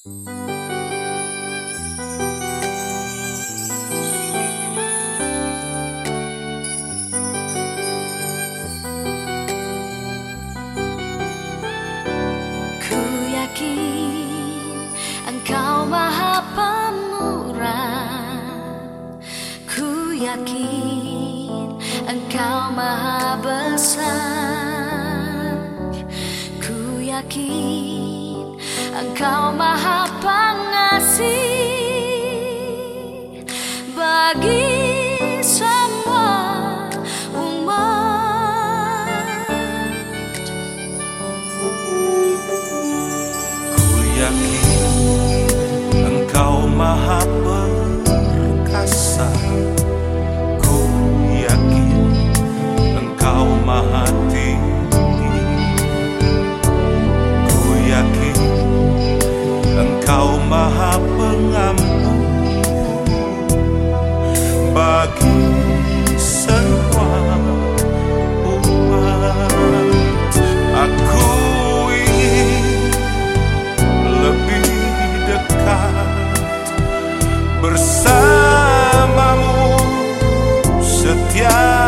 Ku yakin engkau maha pemurah. Ku yakin engkau maha besar. Ku yakin engkau maha bersamamu setiap